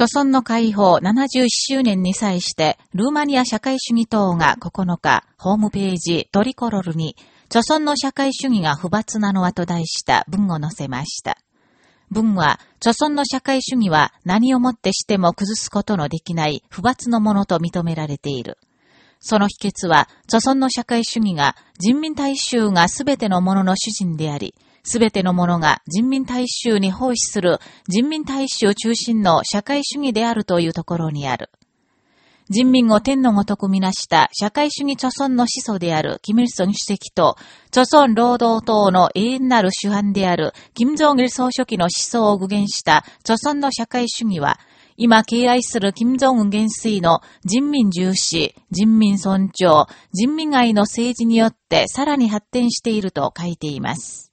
著村の解放71周年に際して、ルーマニア社会主義党が9日、ホームページトリコロルに、著村の社会主義が不罰なのはと題した文を載せました。文は、著村の社会主義は何をもってしても崩すことのできない不罰のものと認められている。その秘訣は、著村の社会主義が人民大衆がすべてのものの主人であり、すべてのものが人民大衆に奉仕する人民大衆中心の社会主義であるというところにある。人民を天のごとくみなした社会主義著村の始祖であるキム・イルソン主席と、著村労働党の永遠なる主犯であるキム・ジョン・イル総書記の思想を具現した著村の社会主義は、今敬愛する金正恩元帥の人民重視、人民尊重、人民愛の政治によってさらに発展していると書いています。